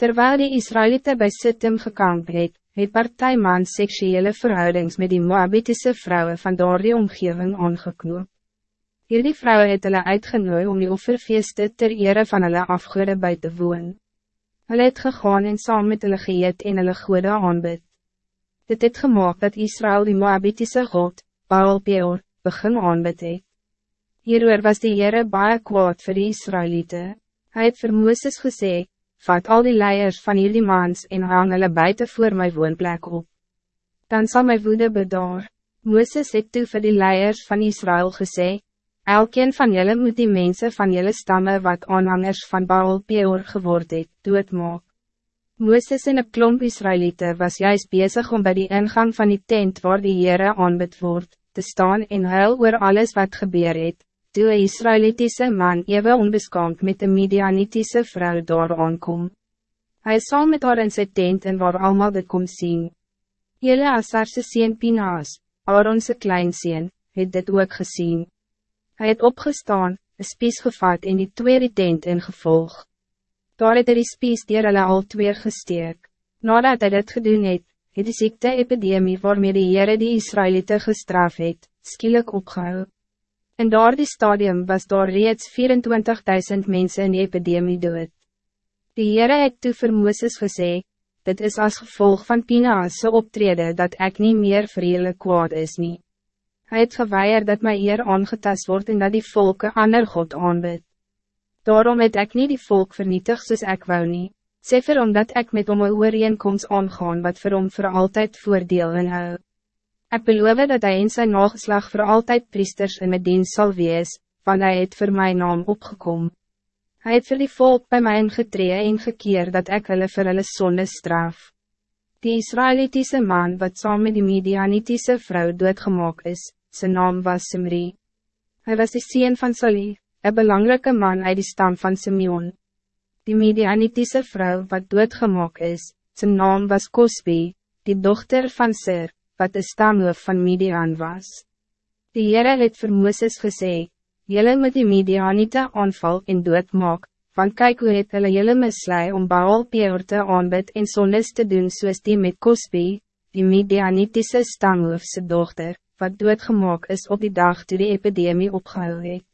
Terwijl die Israëlieten bij Sittim gekamp het, het partijman seksuele verhoudings met die Moabitische vrouwen van door die omgeving aangeknoop. Hierdie vrouwen het hulle uitgenooi om die offerfeeste ter ere van hulle afgoede bij te woon. Hulle het gegaan en saam met hulle geëet en hulle goede aanbid. Dit het gemaakt dat Israël die Moabitische god, Baal Peor, begin aanbid het. Hieroor was die Heere baie kwaad vir die Israëlieten. Hij het vir Mooses gesê, vat al die leiers van jullie maans en hang hulle buiten voor my woonplek op. Dan zal my woede bedaar. Mooses het toe vir die leiers van Israël gesê, Elkeen van jullie moet die mensen van jullie stammen wat aanhangers van Baal Peor geword het, doodmaak. Mooses en een klomp Israëlieten was juist bezig om bij die ingang van die tent waar die Heere aanbid word, te staan en huil oor alles wat gebeur het, toe een Israëlitische man even onbeskaamd met een Midianitische vrouw daar aankom. Hij saam met haar in sy tent en waar allemaal dit kom sien. Jelle Asarse sien Pinaas, Aaronse kleinseen, het dit ook gezien. Hij het opgestaan, een spies gevat en die twee die tent ingevolg. Daar het hy die spies dier hulle al twee gesteek. Nadat hij dit gedoen het, het die ziekte epidemie waarmee die Heere die Israëlieten gestraf het, skielik opgehou. In daardie stadium was daar reeds 24.000 mensen in die epidemie dood. Die Heere het toe vir Mooses gesê, dit is als gevolg van Pina's optrede dat ik niet meer vir julle kwaad is nie. Hy het geweier dat my eer aangetast wordt en dat die volke ander God aanbid. Daarom het ik niet die volk vernietig soos ek wou nie, sê vir omdat ek met om een ooreenkomst aangaan wat vir hom voor altijd voordeel inhoud. Ik beloof dat hij in zijn nageslag voor altijd priesters in mijn dienst zal wees, want hij het voor mijn naam opgekomen. Hij het voor die volk bij mij ingetree en gekeer dat ik hulle vir hulle sonde straf. Die Israëlitische man wat saam met die Midianitische vrouw doodgemaak is, zijn naam was Simri. Hij was de sien van Sali, een belangrijke man uit die stam van Simeon. Die Midianitische vrouw wat doodgemaak is, zijn naam was Cosby, die dochter van Sir wat de stamhoof van Midian was. Die Heere het vir Mooses gesê, Jylle moet die Midianite aanval en doodmaak, want kyk hoe het hulle jylle mislui om Baal Peor te aanbid en sondes te doen soos die met Cosby, die Midianitiese stamhoofse dochter, wat doodgemaak is op die dag toe die epidemie opgehou het.